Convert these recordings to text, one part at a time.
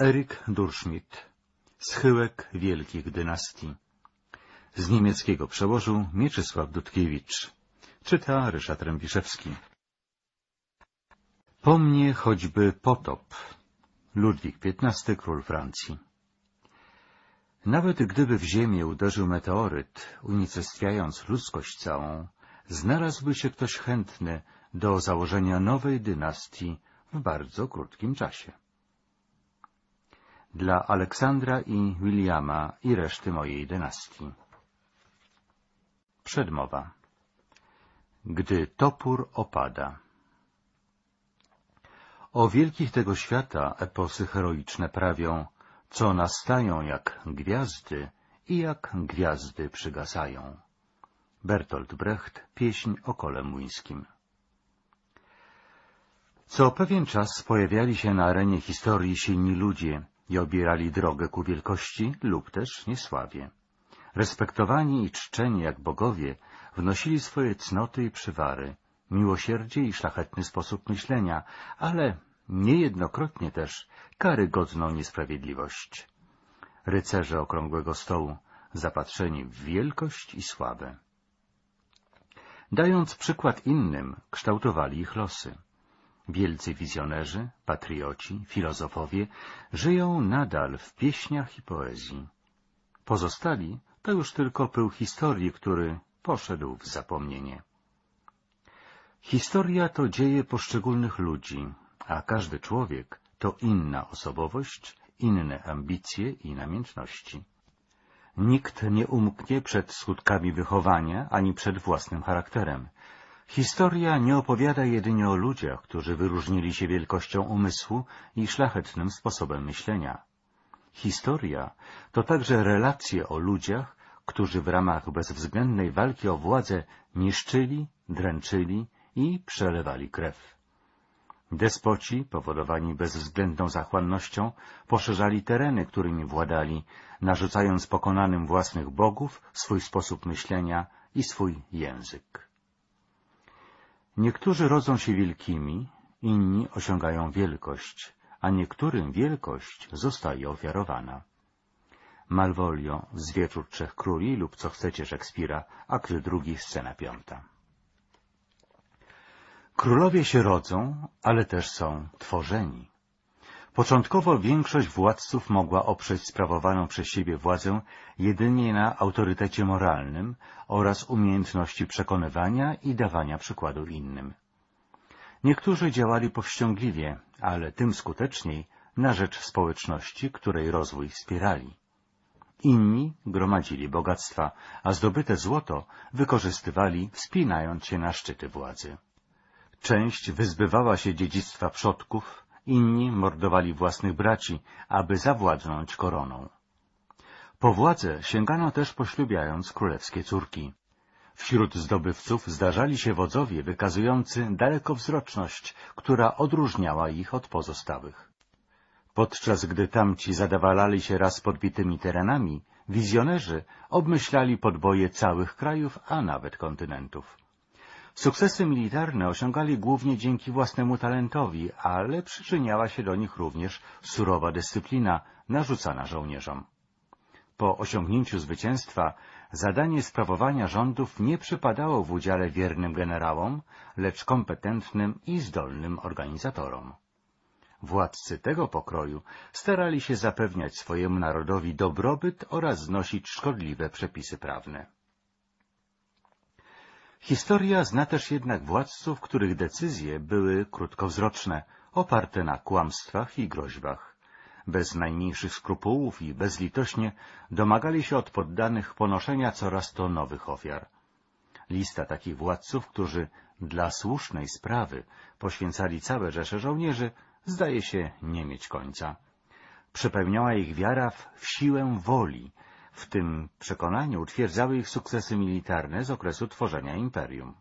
Eryk Durschmidt Schyłek wielkich dynastii. Z niemieckiego przełożył Mieczysław Dudkiewicz. Czyta Ryszard Rębiszewski. Po mnie choćby potop. Ludwik XV, król Francji. Nawet gdyby w ziemię uderzył meteoryt, unicestwiając ludzkość całą, znalazłby się ktoś chętny do założenia nowej dynastii w bardzo krótkim czasie. Dla Aleksandra i Williama i reszty mojej dynastii. Przedmowa Gdy topór opada O wielkich tego świata eposy heroiczne prawią, co nastają jak gwiazdy i jak gwiazdy przygasają. Bertolt Brecht, pieśń o kole młyńskim. Co pewien czas pojawiali się na arenie historii silni ludzie i obierali drogę ku wielkości lub też niesławie. Respektowani i czczeni jak bogowie, wnosili swoje cnoty i przywary, miłosierdzie i szlachetny sposób myślenia, ale niejednokrotnie też karygodną niesprawiedliwość. Rycerze okrągłego stołu, zapatrzeni w wielkość i sławę. Dając przykład innym, kształtowali ich losy. Wielcy wizjonerzy, patrioci, filozofowie żyją nadal w pieśniach i poezji. Pozostali to już tylko pył historii, który poszedł w zapomnienie. Historia to dzieje poszczególnych ludzi, a każdy człowiek to inna osobowość, inne ambicje i namiętności. Nikt nie umknie przed skutkami wychowania ani przed własnym charakterem. Historia nie opowiada jedynie o ludziach, którzy wyróżnili się wielkością umysłu i szlachetnym sposobem myślenia. Historia to także relacje o ludziach, którzy w ramach bezwzględnej walki o władzę niszczyli, dręczyli i przelewali krew. Despoci, powodowani bezwzględną zachłannością, poszerzali tereny, którymi władali, narzucając pokonanym własnych bogów swój sposób myślenia i swój język. Niektórzy rodzą się wielkimi, inni osiągają wielkość, a niektórym wielkość zostaje ofiarowana. Malvolio z Wieczór Trzech Króli lub Co chcecie Szekspira, akt drugi, scena piąta. Królowie się rodzą, ale też są tworzeni. Początkowo większość władców mogła oprzeć sprawowaną przez siebie władzę jedynie na autorytecie moralnym oraz umiejętności przekonywania i dawania przykładu innym. Niektórzy działali powściągliwie, ale tym skuteczniej na rzecz społeczności, której rozwój wspierali. Inni gromadzili bogactwa, a zdobyte złoto wykorzystywali, wspinając się na szczyty władzy. Część wyzbywała się dziedzictwa przodków, inni mordowali własnych braci, aby zawładnąć koroną. Po władzę sięgano też poślubiając królewskie córki. Wśród zdobywców zdarzali się wodzowie wykazujący dalekowzroczność, która odróżniała ich od pozostałych. Podczas gdy tamci zadawalali się raz podbitymi terenami, wizjonerzy obmyślali podboje całych krajów, a nawet kontynentów. Sukcesy militarne osiągali głównie dzięki własnemu talentowi, ale przyczyniała się do nich również surowa dyscyplina narzucana żołnierzom. Po osiągnięciu zwycięstwa zadanie sprawowania rządów nie przypadało w udziale wiernym generałom, lecz kompetentnym i zdolnym organizatorom. Władcy tego pokroju starali się zapewniać swojemu narodowi dobrobyt oraz znosić szkodliwe przepisy prawne. Historia zna też jednak władców, których decyzje były krótkowzroczne, oparte na kłamstwach i groźbach. Bez najmniejszych skrupułów i bezlitośnie domagali się od poddanych ponoszenia coraz to nowych ofiar. Lista takich władców, którzy dla słusznej sprawy poświęcali całe rzesze żołnierzy, zdaje się nie mieć końca. Przepełniała ich wiara w siłę woli, w tym przekonaniu utwierdzały ich sukcesy militarne z okresu tworzenia imperium.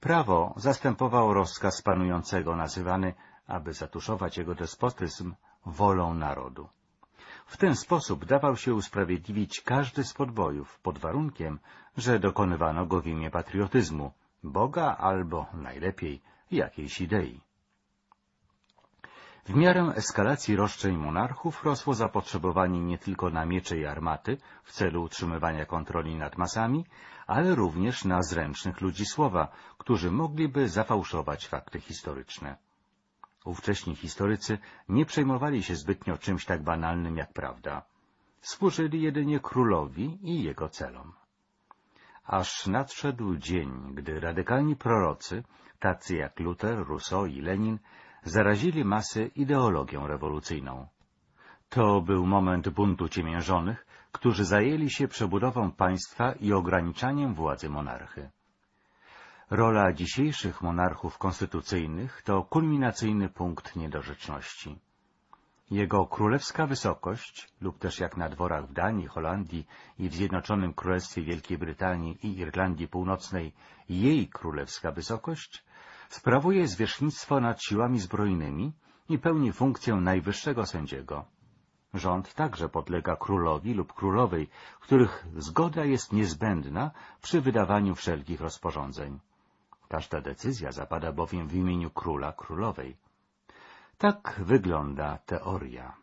Prawo zastępowało rozkaz panującego nazywany, aby zatuszować jego despotyzm, wolą narodu. W ten sposób dawał się usprawiedliwić każdy z podbojów, pod warunkiem, że dokonywano go w imię patriotyzmu, Boga albo, najlepiej, jakiejś idei. W miarę eskalacji roszczeń monarchów rosło zapotrzebowanie nie tylko na miecze i armaty w celu utrzymywania kontroli nad masami, ale również na zręcznych ludzi słowa, którzy mogliby zafałszować fakty historyczne. Ówcześni historycy nie przejmowali się zbytnio czymś tak banalnym jak prawda. Służyli jedynie królowi i jego celom. Aż nadszedł dzień, gdy radykalni prorocy, tacy jak Luther, Rousseau i Lenin, zarazili masy ideologią rewolucyjną. To był moment buntu ciemiężonych, którzy zajęli się przebudową państwa i ograniczaniem władzy monarchy. Rola dzisiejszych monarchów konstytucyjnych to kulminacyjny punkt niedorzeczności. Jego królewska wysokość, lub też jak na dworach w Danii, Holandii i w Zjednoczonym Królestwie Wielkiej Brytanii i Irlandii Północnej, jej królewska wysokość, sprawuje zwierzchnictwo nad siłami zbrojnymi i pełni funkcję najwyższego sędziego. Rząd także podlega królowi lub królowej, których zgoda jest niezbędna przy wydawaniu wszelkich rozporządzeń. Każda decyzja zapada bowiem w imieniu króla królowej. Tak wygląda teoria.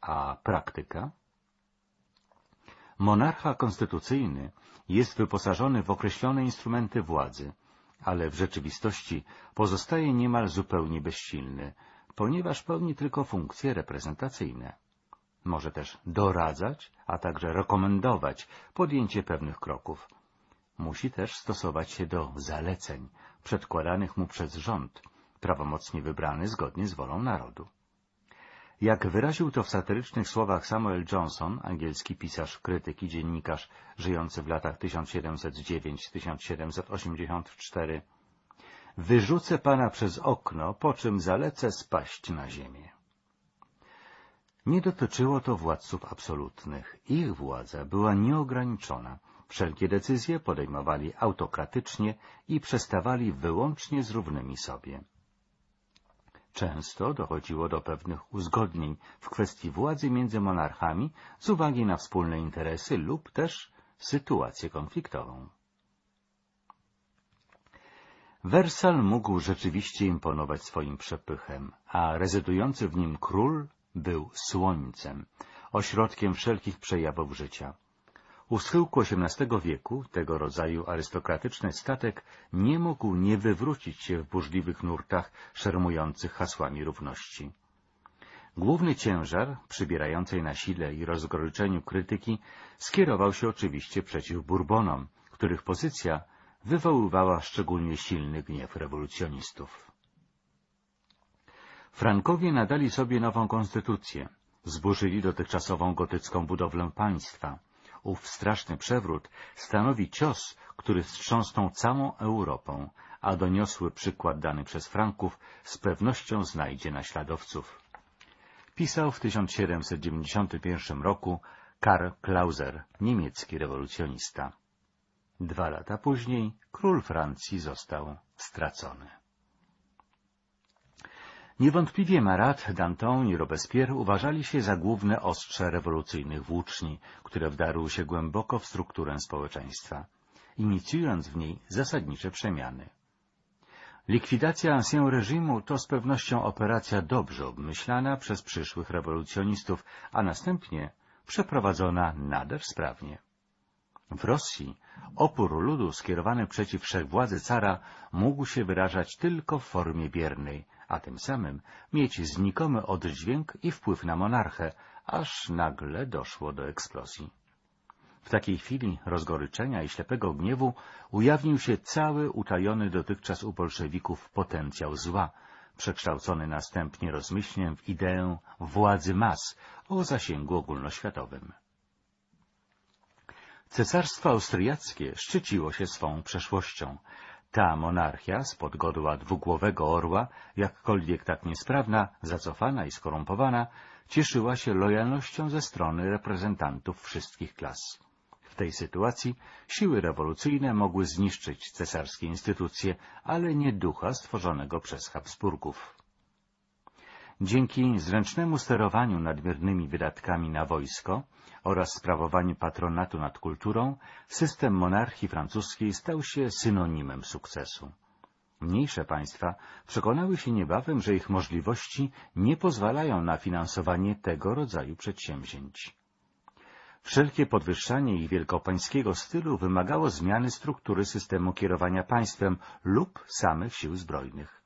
A praktyka? Monarcha konstytucyjny jest wyposażony w określone instrumenty władzy, ale w rzeczywistości pozostaje niemal zupełnie bezsilny, ponieważ pełni tylko funkcje reprezentacyjne. Może też doradzać, a także rekomendować podjęcie pewnych kroków. Musi też stosować się do zaleceń przedkładanych mu przez rząd, prawomocnie wybrany zgodnie z wolą narodu. Jak wyraził to w satyrycznych słowach Samuel Johnson, angielski pisarz, krytyk i dziennikarz żyjący w latach 1709-1784, wyrzucę pana przez okno, po czym zalecę spaść na ziemię. Nie dotyczyło to władców absolutnych. Ich władza była nieograniczona. Wszelkie decyzje podejmowali autokratycznie i przestawali wyłącznie z równymi sobie. Często dochodziło do pewnych uzgodnień w kwestii władzy między monarchami z uwagi na wspólne interesy lub też sytuację konfliktową. Wersal mógł rzeczywiście imponować swoim przepychem, a rezydujący w nim król był słońcem, ośrodkiem wszelkich przejawów życia. U schyłku XVIII wieku tego rodzaju arystokratyczny statek nie mógł nie wywrócić się w burzliwych nurtach szermujących hasłami równości. Główny ciężar, przybierającej na sile i rozgoryczeniu krytyki, skierował się oczywiście przeciw Bourbonom, których pozycja wywoływała szczególnie silny gniew rewolucjonistów. Frankowie nadali sobie nową konstytucję, zburzyli dotychczasową gotycką budowlę państwa, ów straszny przewrót stanowi cios, który wstrząsnął całą Europą, a doniosły przykład dany przez Franków z pewnością znajdzie naśladowców. Pisał w 1791 roku Karl Klauser, niemiecki rewolucjonista. Dwa lata później król Francji został stracony. Niewątpliwie Marat, Danton i Robespierre uważali się za główne ostrze rewolucyjnych włóczni, które wdarły się głęboko w strukturę społeczeństwa, inicjując w niej zasadnicze przemiany. Likwidacja ancien reżimu to z pewnością operacja dobrze obmyślana przez przyszłych rewolucjonistów, a następnie przeprowadzona nader sprawnie. W Rosji opór ludu skierowany przeciw wszechwładzy cara mógł się wyrażać tylko w formie biernej, a tym samym mieć znikomy oddźwięk i wpływ na monarchę, aż nagle doszło do eksplozji. W takiej chwili rozgoryczenia i ślepego gniewu ujawnił się cały utajony dotychczas u bolszewików potencjał zła, przekształcony następnie rozmyślnie w ideę władzy mas o zasięgu ogólnoświatowym. Cesarstwo austriackie szczyciło się swą przeszłością, ta monarchia spod godła dwugłowego orła, jakkolwiek tak niesprawna, zacofana i skorumpowana, cieszyła się lojalnością ze strony reprezentantów wszystkich klas. W tej sytuacji siły rewolucyjne mogły zniszczyć cesarskie instytucje, ale nie ducha stworzonego przez Habsburgów. Dzięki zręcznemu sterowaniu nadmiernymi wydatkami na wojsko oraz sprawowaniu patronatu nad kulturą, system monarchii francuskiej stał się synonimem sukcesu. Mniejsze państwa przekonały się niebawem, że ich możliwości nie pozwalają na finansowanie tego rodzaju przedsięwzięć. Wszelkie podwyższanie ich wielkopańskiego stylu wymagało zmiany struktury systemu kierowania państwem lub samych sił zbrojnych.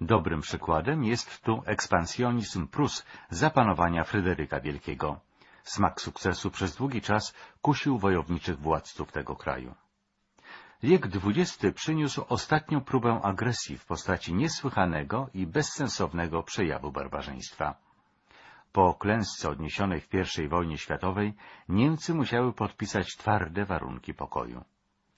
Dobrym przykładem jest tu ekspansjonizm Prus zapanowania Fryderyka Wielkiego. Smak sukcesu przez długi czas kusił wojowniczych władców tego kraju. Wiek XX przyniósł ostatnią próbę agresji w postaci niesłychanego i bezsensownego przejawu barbarzyństwa. Po klęsce odniesionej w I wojnie światowej Niemcy musiały podpisać twarde warunki pokoju.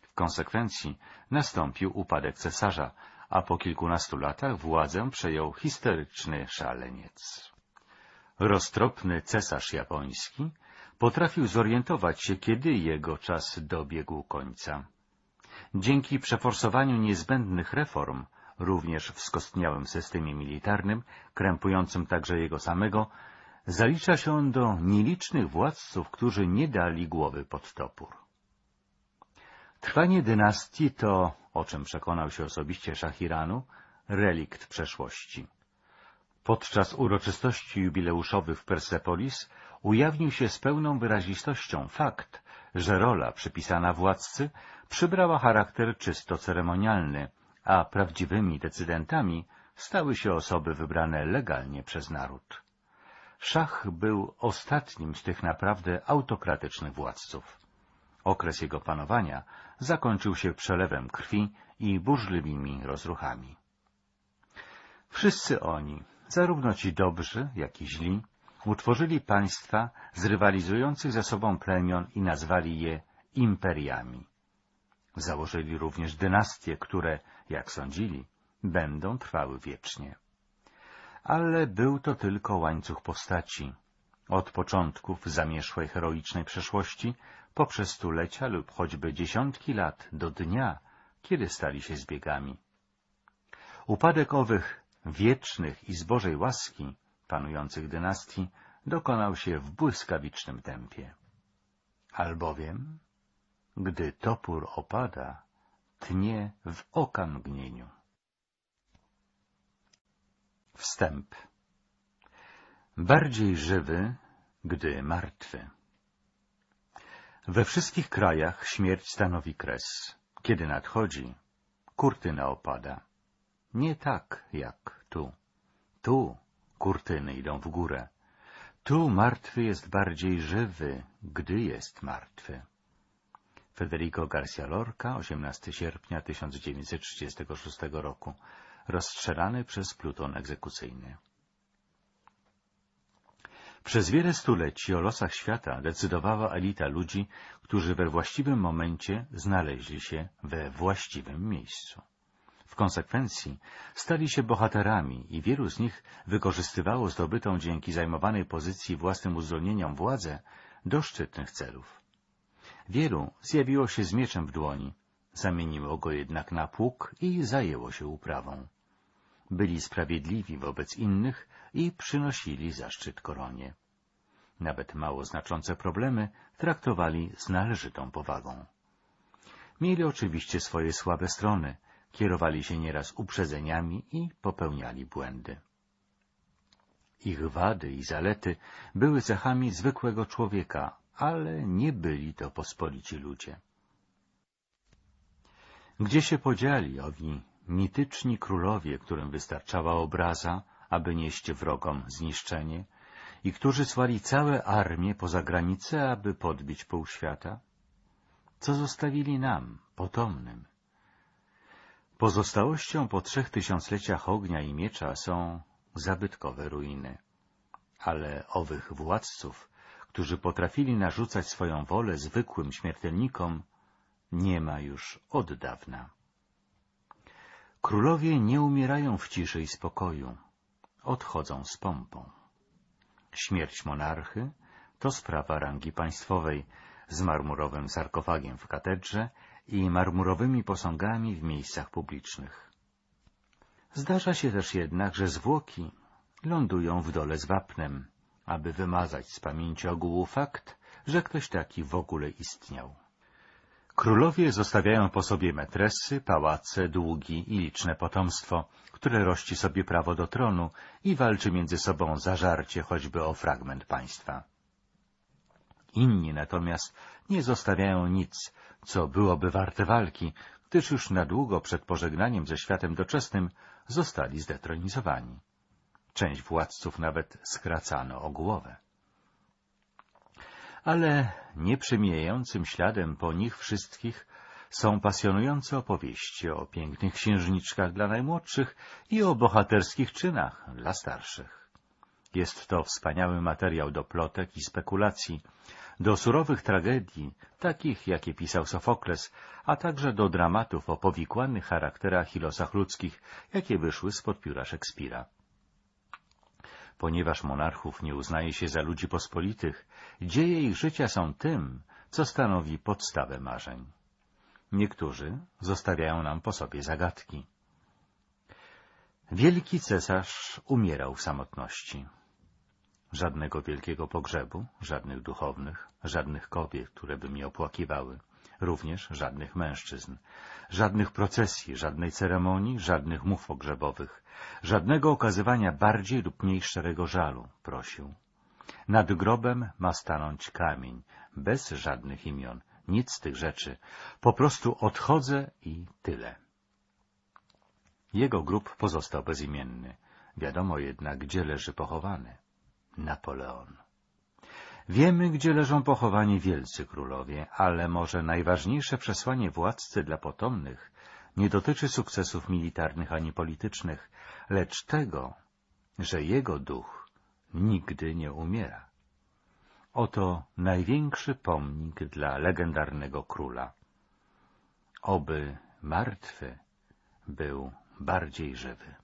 W konsekwencji nastąpił upadek cesarza, a po kilkunastu latach władzę przejął historyczny szaleniec. Roztropny cesarz japoński potrafił zorientować się, kiedy jego czas dobiegł końca. Dzięki przeforsowaniu niezbędnych reform, również w skostniałym systemie militarnym, krępującym także jego samego, zalicza się on do nielicznych władców, którzy nie dali głowy pod topór. Trwanie dynastii to, o czym przekonał się osobiście szach Iranu, relikt przeszłości. Podczas uroczystości jubileuszowych w Persepolis ujawnił się z pełną wyrazistością fakt, że rola przypisana władcy przybrała charakter czysto ceremonialny, a prawdziwymi decydentami stały się osoby wybrane legalnie przez naród. Szach był ostatnim z tych naprawdę autokratycznych władców. Okres jego panowania zakończył się przelewem krwi i burzliwymi rozruchami. Wszyscy oni, zarówno ci dobrzy, jak i źli, utworzyli państwa z rywalizujących ze sobą plemion i nazwali je imperiami. Założyli również dynastie, które, jak sądzili, będą trwały wiecznie. Ale był to tylko łańcuch postaci, od początków zamieszłej heroicznej przeszłości, poprzez stulecia lub choćby dziesiątki lat do dnia, kiedy stali się zbiegami. Upadek owych wiecznych i z Bożej łaski panujących dynastii dokonał się w błyskawicznym tempie. Albowiem, gdy topór opada, tnie w okamgnieniu. Wstęp Bardziej żywy, gdy martwy. We wszystkich krajach śmierć stanowi kres. Kiedy nadchodzi, kurtyna opada. Nie tak jak tu. Tu kurtyny idą w górę. Tu martwy jest bardziej żywy, gdy jest martwy. Federico Garcia Lorca, 18 sierpnia 1936 roku, rozstrzelany przez pluton egzekucyjny. Przez wiele stuleci o losach świata decydowała elita ludzi, którzy we właściwym momencie znaleźli się we właściwym miejscu. W konsekwencji stali się bohaterami i wielu z nich wykorzystywało zdobytą dzięki zajmowanej pozycji własnym uzdolnieniom władzę do szczytnych celów. Wielu zjawiło się z mieczem w dłoni, zamieniło go jednak na pług i zajęło się uprawą. Byli sprawiedliwi wobec innych i przynosili zaszczyt koronie. Nawet mało znaczące problemy traktowali z należytą powagą. Mieli oczywiście swoje słabe strony, kierowali się nieraz uprzedzeniami i popełniali błędy. Ich wady i zalety były cechami zwykłego człowieka, ale nie byli to pospolici ludzie. Gdzie się podzieli owi mityczni królowie, którym wystarczała obraza, aby nieść wrogom zniszczenie, i którzy słali całe armie poza granice, aby podbić pół świata? Co zostawili nam, potomnym? Pozostałością po trzech tysiącleciach ognia i miecza są zabytkowe ruiny. Ale owych władców, którzy potrafili narzucać swoją wolę zwykłym śmiertelnikom, nie ma już od dawna. Królowie nie umierają w ciszy i spokoju, odchodzą z pompą. Śmierć monarchy to sprawa rangi państwowej, z marmurowym sarkofagiem w katedrze i marmurowymi posągami w miejscach publicznych. Zdarza się też jednak, że zwłoki lądują w dole z wapnem, aby wymazać z pamięci ogółu fakt, że ktoś taki w ogóle istniał. Królowie zostawiają po sobie metresy, pałace, długi i liczne potomstwo, które rości sobie prawo do tronu i walczy między sobą zażarcie choćby o fragment państwa. Inni natomiast nie zostawiają nic, co byłoby warte walki, gdyż już na długo przed pożegnaniem ze światem doczesnym zostali zdetronizowani. Część władców nawet skracano o głowę. Ale nieprzemijającym śladem po nich wszystkich są pasjonujące opowieści o pięknych księżniczkach dla najmłodszych i o bohaterskich czynach dla starszych. Jest to wspaniały materiał do plotek i spekulacji, do surowych tragedii, takich jakie pisał Sofokles, a także do dramatów o powikłanych charakterach i losach ludzkich, jakie wyszły spod pióra Szekspira. Ponieważ monarchów nie uznaje się za ludzi pospolitych, dzieje ich życia są tym, co stanowi podstawę marzeń. Niektórzy zostawiają nam po sobie zagadki. Wielki cesarz umierał w samotności. Żadnego wielkiego pogrzebu, żadnych duchownych, żadnych kobiet, które by mnie opłakiwały, również żadnych mężczyzn, żadnych procesji, żadnej ceremonii, żadnych mów pogrzebowych, żadnego okazywania bardziej lub mniej szczerego żalu, prosił. Nad grobem ma stanąć kamień, bez żadnych imion, nic z tych rzeczy. Po prostu odchodzę i tyle. Jego grób pozostał bezimienny. Wiadomo jednak, gdzie leży pochowany. Napoleon. Wiemy, gdzie leżą pochowani wielcy królowie, ale może najważniejsze przesłanie władcy dla potomnych nie dotyczy sukcesów militarnych ani politycznych, lecz tego, że jego duch nigdy nie umiera. Oto największy pomnik dla legendarnego króla. Oby martwy był bardziej żywy.